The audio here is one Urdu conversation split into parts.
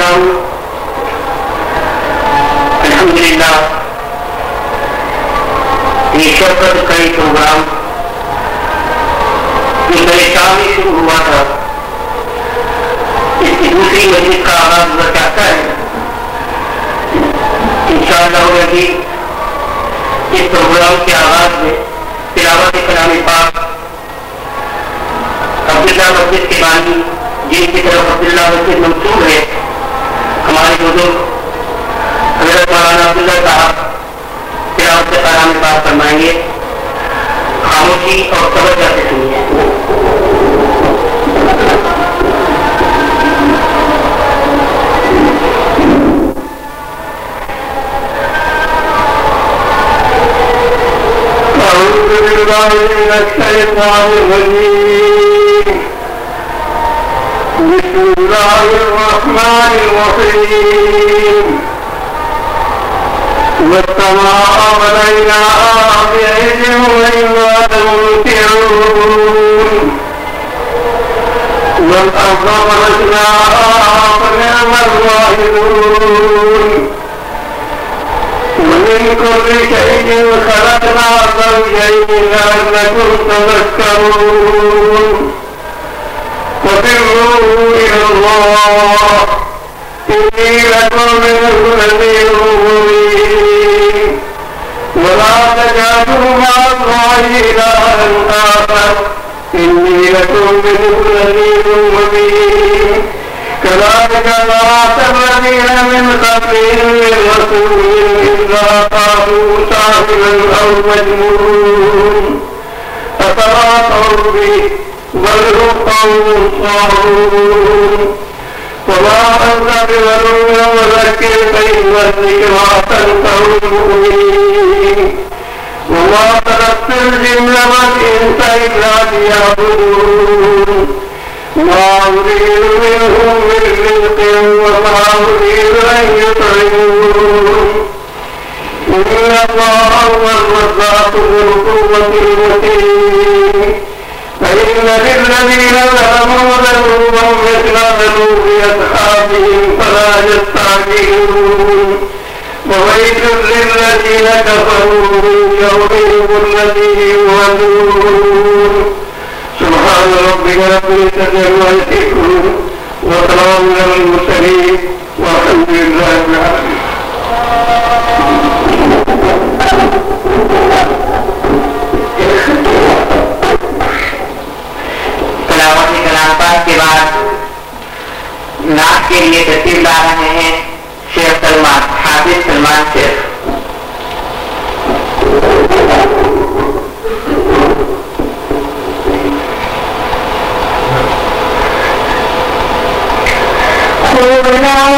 السلام الحمد للہ یہ شرکت کا ایک پروگرام جو میرے سامنے شروع ہوا تھا، اس کی دوسری مجلس کا آغاز ہوا چاہتا ہے۔ انشاءاللہ ہوگا کہ اس پروگرام کے آغاز میں تلاوت کلام پاک، عبداللہ مسجد کے بانی، جن کی طرف عبداللہ مسجد منصوب ہے ہمارے بزرگ حضرت مولانا عبداللہ صاحب تلاوت کلام پاک فرمائیں گے، خاموشی اور توجہ سے سنیے۔ أعوذ بالله من الشيطان الرجيم۔ بسم الله الرحمن الرحيم والسماء بنيناها بعلم وإنا لموسعون والأرض فرشناها فنعم ومن كل شيء خلقنا زوجين لعلكم تذكرون وفروا إلى الله إني لكم منه نذير مبين ولا تجعلوا مع الله إلها آخر إني لكم منه نذير مبين كذلك ما الذين من قبلهم من رسول إلا قالوا ساحر أو مجنون أتواصوا به بل هم قوم صالحون وما أنت بملوم وذكر فإن الذكرى تنفع المؤمنين وما تركت الجن والإنس إلا ليعبدون ما أريد منهم من رزق وما أريد أن يطعمون إن الله هو الرزاق ذو القوة المتين فإن للذين ظلموا ذنوبا مثل ذنوب أصحابهم فلا يستعجلون وويل للذين كفروا من يومهم الذي يوعدون سبحان ربك رب العزة عما يصفون وسلام على المرسلين والحمد لله رب العالمين. لیے ترتیب لا رہے ہیں شیخ سلمان حافظ سلمان شیخ۔ جو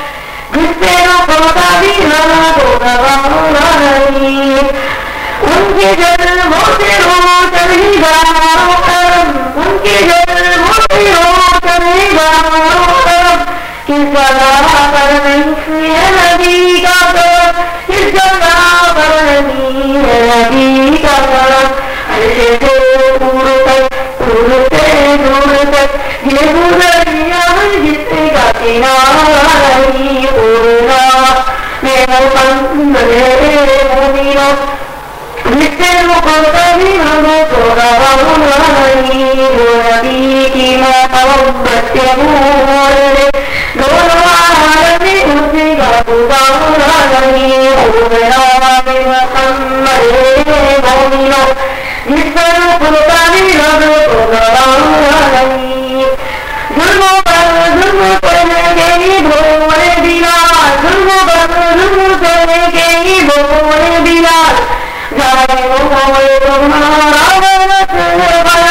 مومنوں جس سے بھی نہ تو گواہ نہیں ان کے جنموں سے رو چلے گا مومنوں جس پر خدا بھی ظلم پر ظلم کرنے کے ہی بھولے بنا ظلم پر ظلم کرنے کے ہی بھولے بنا جانے وہ تمہارا غلط غلط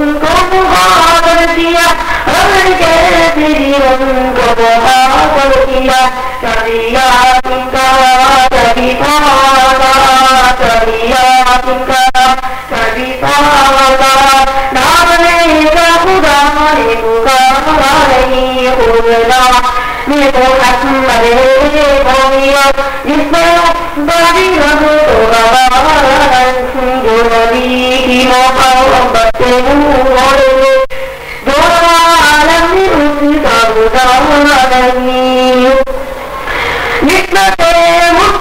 پاگا چلیا تم کا نام کا خدا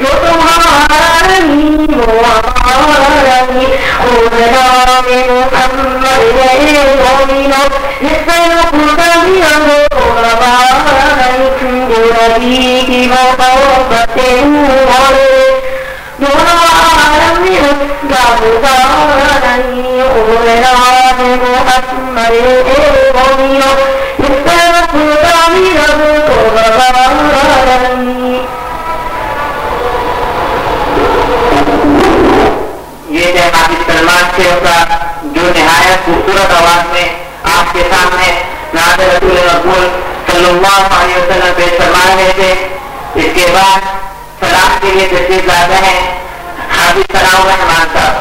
فرما جو تمہارا نہیں وہ ہمارا نہیں خدا نے محمد مومنو جس سے خدا بھی ہم ہمارا نہیں جو نبی کی محبت سے دونوں عالم میں کا گزارا نہیں خدا محمد مومنو جس کے اوپر جو نہایت خوبصورت آواز میں آپ کے سامنے ناد رسول مقبول صلی اللہ علیہ وسلم پیش فرما رہے تھے۔ اس کے بعد سلام کے لیے تشریف لاتے ہیں۔ حافظ سلام الرحمان صاحب،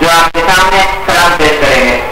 جو آپ کے سامنے سلام پیش کریں گے۔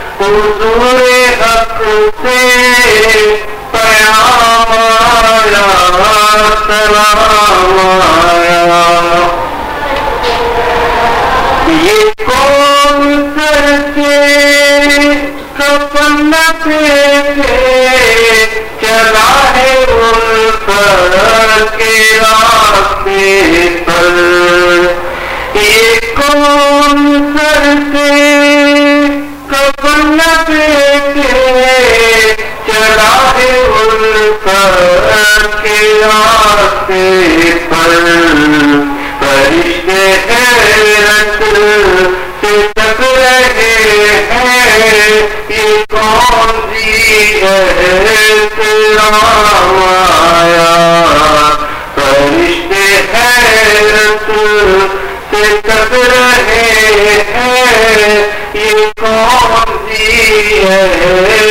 حضور حق سے پیام آیا سلام آیا کے کے یہ کون سر سے کفن پہ چلا ہے ان پر کے راستے پر یہ کون سر سے رہے ہیں یہ کون سی ہے؟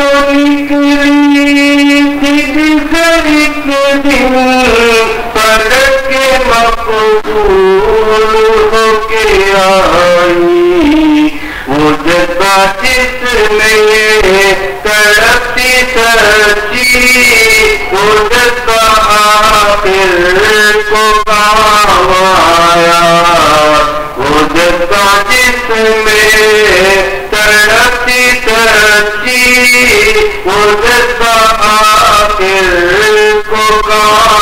وہ جس میں تڑپتی سچی وہ جذبہ کو کام آیا وہ جذبہ جس میں تڑپتی سچی وہ جذبہ آخر کو کام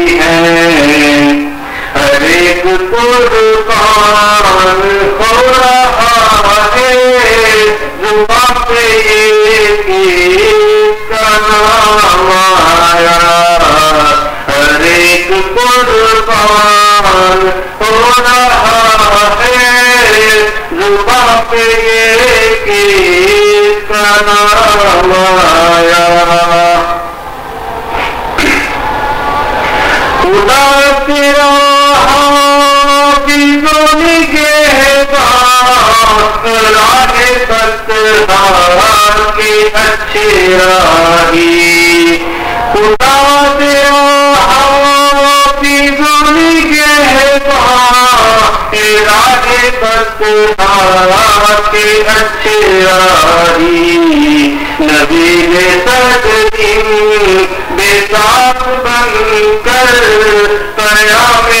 ایک قربان ہو رہا ہے زبان پہ ایک کا نام آیا، ہر ایک ہو رہا ہے زبان پہ ایک کا نام آیا۔ خدا تیرا حافظوں نگہبان راہ ستار اچھے راہی۔ خدا تیرا حافظوں نگہبان کے اچھے راہی۔ نبی نے تقدیم بے ساتھ بن کر، قیام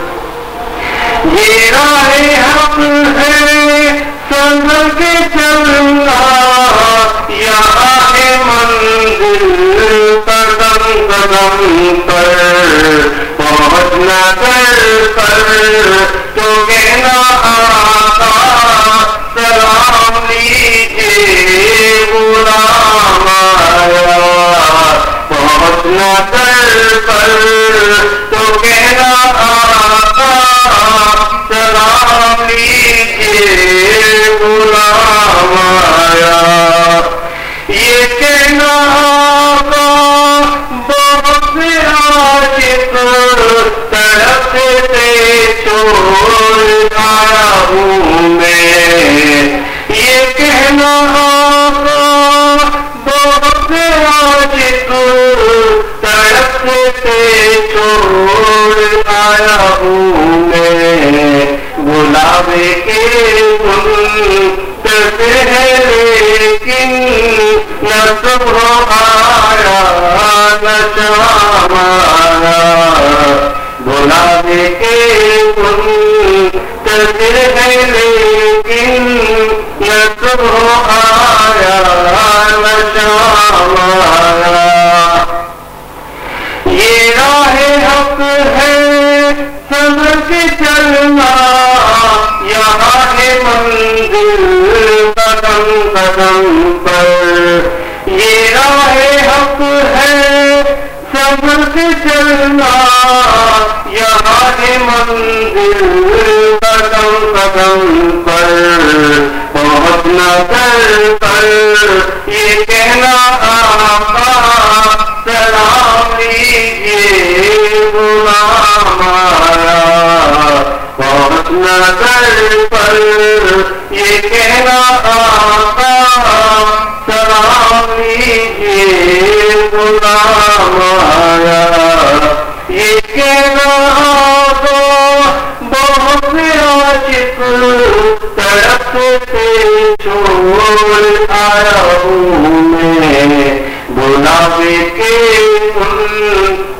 یہ راہ ہے سمجھ کے چلنا یہاں ہے منزل قدم قدم پر۔ پہنچنا کر پر آتا۔ سلام لیجیے غلام آیا۔ پہنچنا کر پر لیجیے غلام آیا یہ کہنا آقا بہت سے عاشق طرف سے چھوڑ آیا ہوں میں۔ یہ کہنا آقا بہت سے عاشق طرف سے چھوڑ آیا ہوں میں۔ گلابے کے منتظر ہے لیکن نہ صبح آیا نہ شام آیا کے تم ہے قدم قدم پر یہ راہ حق ہے، سمجھ کے چلنا، یہاں ہے منزل قدم قدم پر پہنچنا کر پر یہ کہنا آقا، سلام لیجیے، غلام غورت نہ پر یہ کہنا آتا سلام لیجیے غلام آیا۔ یہ کہنا آقا، بہت عاشق طرف سے چھوڑ آیا ہوں میں۔ گلاب کے پھول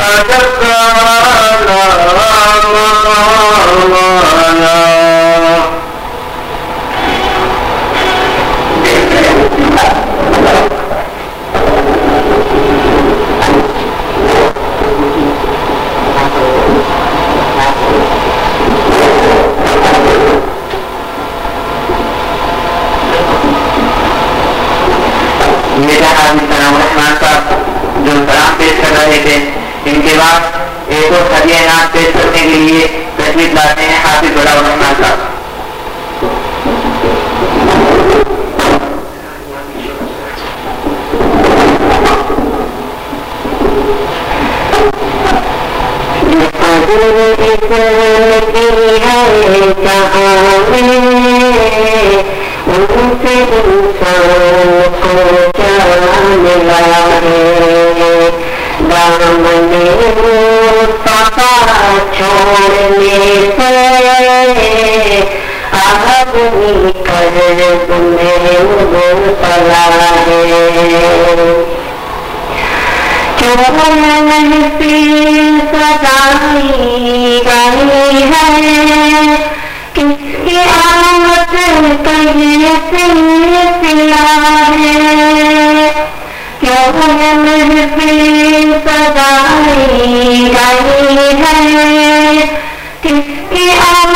أتتى ما يا کرے پلا ہے مہتی سدائی سدائی گئی ہے کس کی آمد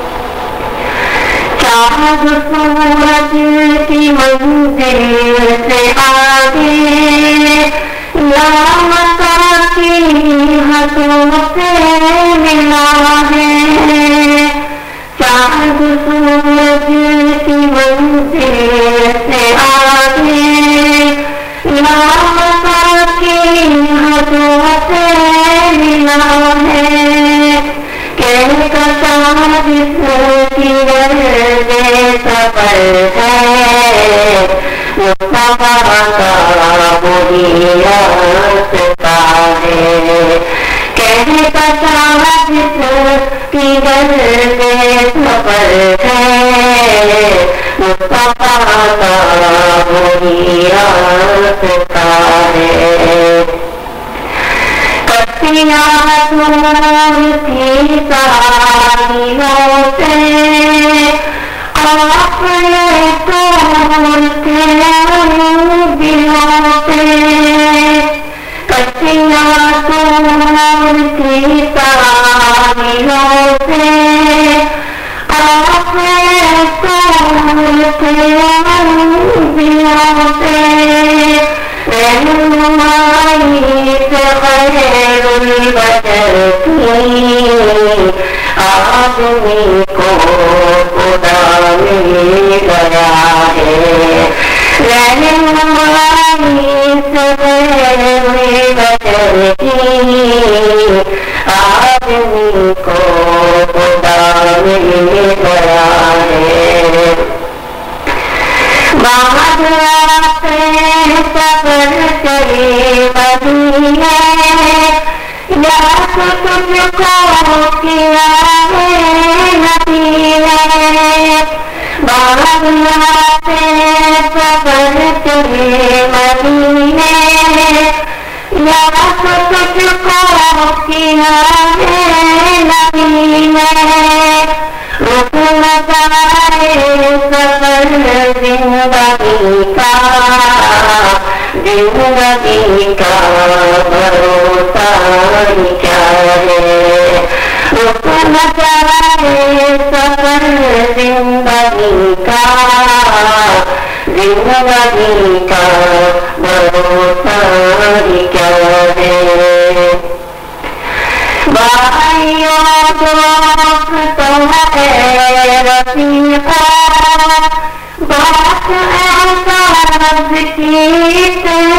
ہاں الله زندگی کا کیا ہے بھائیوں دوست تو ہے رفیقہ بات ایسا رب کی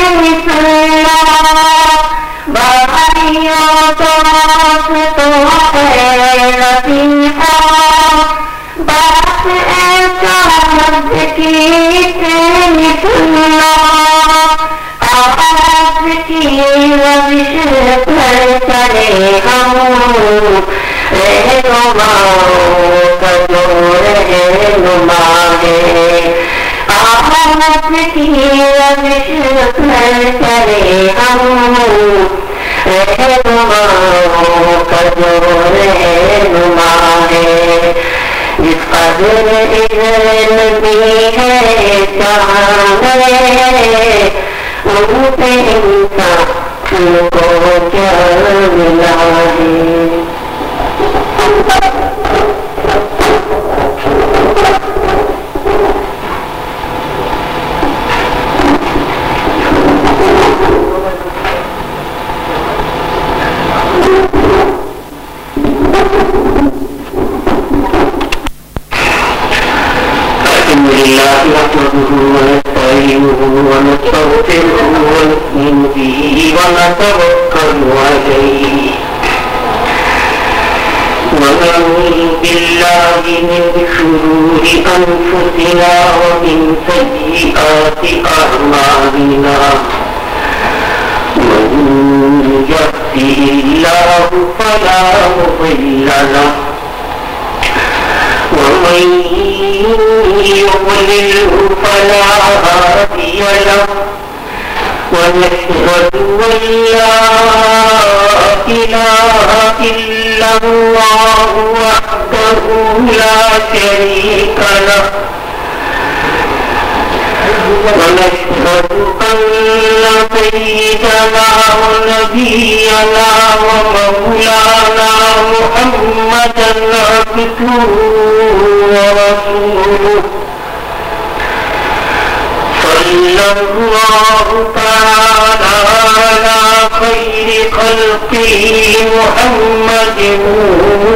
الحمد لله نحمده ونستعينه ونستغفره ونؤمن به ونتوكل عليه. ونعوذ بالله من شرور أنفسنا ومن سيئات أعمالنا من يهده الله فلا مضل له ومن يضلله فلا هادي له ونشهد أن لا إله إلا الله وحده لا شريك له ونشهد أن سيدنا ونبينا ومولانا محمدا محمد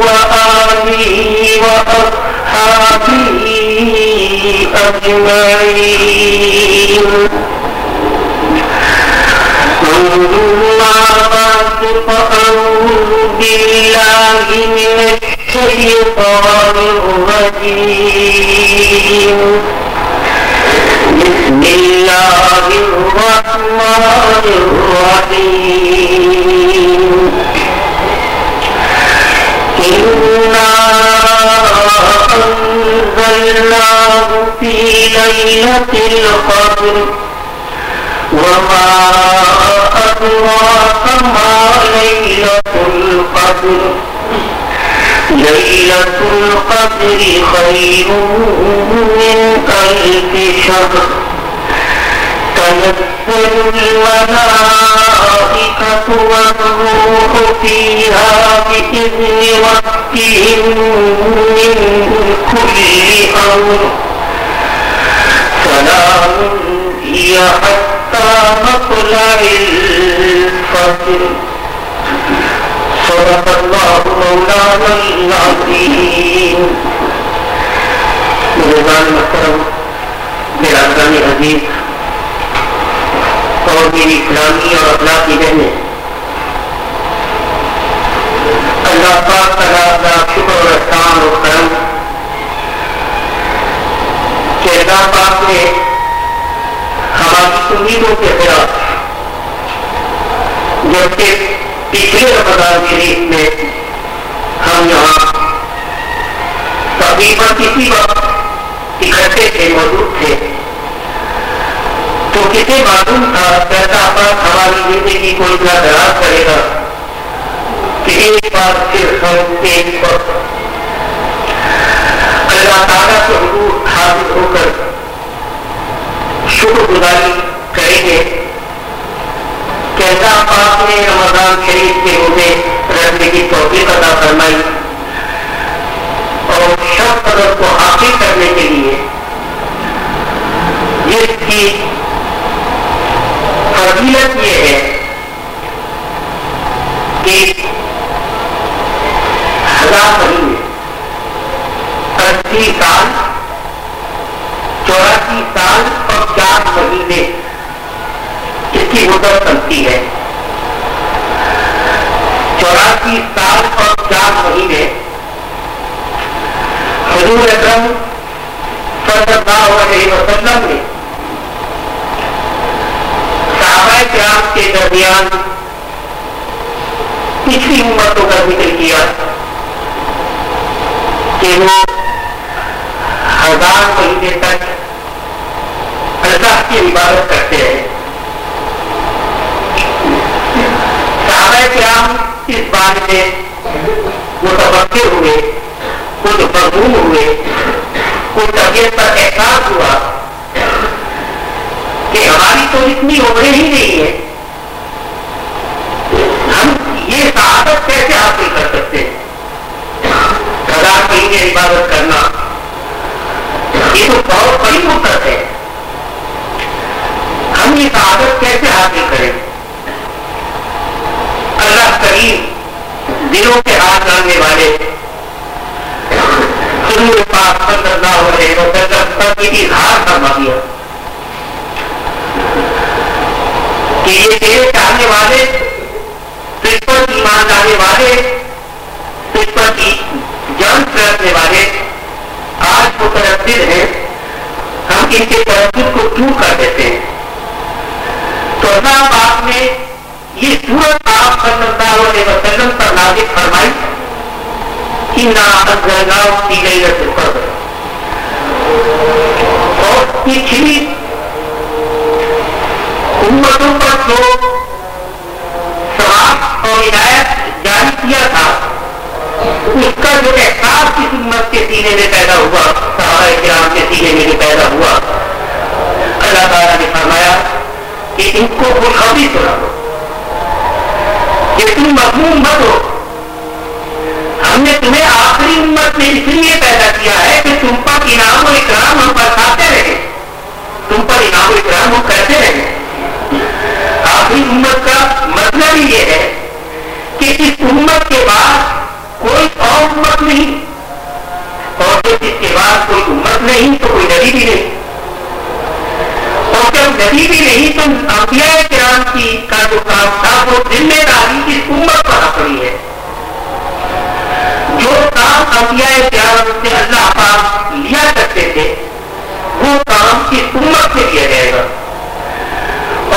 وآله وأصحابه أجمعين. أما بعد فأعوذ بالله من الشيطان الرجيم. بسم الله الرحمن الرحيم إنا أنزلناه في ليلة القدر وما أدراك ما ليلة القدر ليلة القدر خير من ألف شهر تنزل الملائكة والروح فيها بإذن ربهم من كل أمر. سلام هي حتى مطلع الفجر. صدق الله مولانا العظيم. میزبان محترم برادران عزیز اور میری اسلامی اور اخلاقی بہنیں اللہ پاک تعالیٰ کا شکر اور احسان اور کرم کہ اللہ پاک نے ہماری امیدوں کے خلاف جبکہ پچھلے رمضان شریف میں ہم یہاں تقریباً کسی وقت اکٹھے تھے، موجود تھے۔ تو کسی معلوم تھا کیسا پاک ہماری زندگی کو اتنا دراز کرے گا۔ کہ ایک بار پھر ہم ایک وقت اللہ تعالیٰ کے حضور حاضر ہو کر شکر گزاری کریں گے۔ کہ اللہ پاک نے رمضان شریف کے روزے رکھنے کی توفیق عطا فرمائی۔ اور شب قدر کو حاصل کرنے کے لیے جس کی فضیلت یہ ہے کہ ہزار مہینے اسی سال، چوراسی سال اور چار مہینے اس کی مدت بنتی ہے۔ چوراسی سال اور چار مہینے، حضور اکرم صلی اللہ علیہ وسلم نے صحابہ کرام کے درمیان پچھلی امتوں کا ذکر کیا کہ وہ ہزار مہینے تک اللہ کی عبادت کرتے ہیں صحابہ کرام اس بات میں متوقع ہوئے، خود مضمون ہوئے کچھ طبیعت پر احساس ہوا۔ تو اتنی عمریں ہی نہیں ہے ہم یہ سعادت کیسے حاصل کر سکتے ہیں؟ ہزار مہینے عبادت کرنا۔ یہ تو بہت بڑی مدت ہے۔ ہم یہ سعادت کیسے حاصل کریں؟ اللہ کریم دلوں کے ہاتھ لانے والے حضور پاک صلی اللہ علیہ وسلم پر کی اظہار فرما دیا۔ کہ یہ تیرے چاہنے والے تجھ پر ایمان لانے والے تجھ پر کی جان رکھنے والے آج متردد ہیں، ہم ان کے تردد کو دور کر دیتے ہیں؟ تو اللہ پاک نے یہ سورت آپ صلی اللہ علیہ وسلم پر نازل فرمائی کی گئی اور پچھلی امتوں پر جو سواب اور ہدایت جاری کیا تھا اس کا جو احساس اس امت کے سینے میں پیدا ہوا صحابہ کرام کے سینے میں جو پیدا ہوا اللہ تعالیٰ نے فرمایا کہ ان کو خوشخبری سنا دو۔ کہ تم مضمون مت ہو ہم نے تمہیں آخری امت میں اس لیے پیدا کیا ہے کہ تم پر انعام و اکرام ہم برساتے رہے تم پر انعام و اکرام ہم کرتے رہے آخری امت کا مطلب ہی یہ ہے کہ اس امت کے بعد کوئی اور امت نہیں اور جب اس کے بعد کوئی امت نہیں تو کوئی نبی بھی نہیں۔ اور جب نبی بھی نہیں تو انبیاء کرام کی کا جو کام تھا وہ ذمہ داری اس امت پر اپنی ہے۔ جو کام انبیاء کرام سے اللہ پاک لیا کرتے تھے، وہ کام اس امت سے لیا جائے گا۔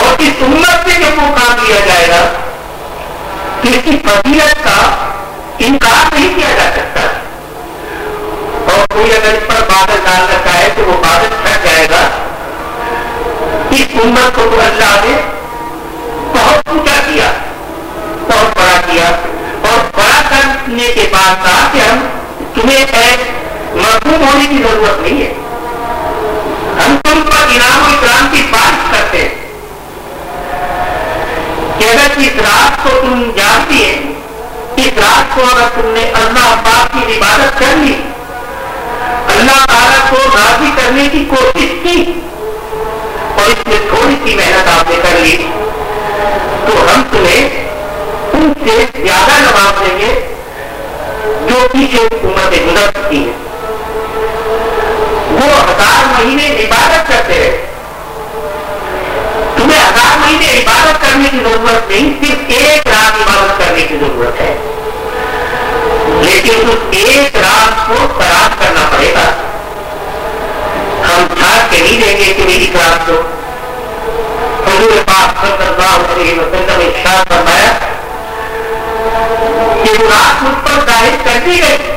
اور اس امت سے جب وہ کام لیا جائے گا تو اس کی فضیلت کا انکار نہیں کیا جا سکتا۔ اور کوئی اگر اس پر بادل ڈال رکھا ہے تو وہ بادل چھٹ جائے گا، اس امت کو تو اللہ نے بہت اونچا کیا، بہت بڑا کیا۔ اور بڑا کرنے کے بعد کہا کہ ہم تمہیں محبوب ہونے کی ضرورت نہیں ہے۔ ہم تم پر انعام و اکرام کی بات کرتے ہیں کہ اگر اس رات کو تم جانتی ہے اس رات کو اگر تم نے اللہ پاک کی عبادت کر لی، اللہ تعالیٰ کو راضی کرنے کی کوشش کی اور اس میں تھوڑی سی محنت آپ نے کر لی، تو ہم تمہیں ان سے زیادہ نواز دیں گے جو پیچھے حکومتیں گزر چکی ہیں وہ ہزار مہینے عبادت کرتے رہے تمہیں ہزار مہینے عبادت کرنے کی ضرورت نہیں، صرف ایک رات عبادت کرنے کی ضرورت ہے۔ لیکن اس ایک رات کو خراب کرنا پڑے گا۔ ہم چھاڑ کے نہیں دیں گے کہ میری رات کو۔ حضور پاک صلی اللہ علیہ وسلم ارشاد فرمایا کہ رات مجھ پر ظاہر کر دی گئی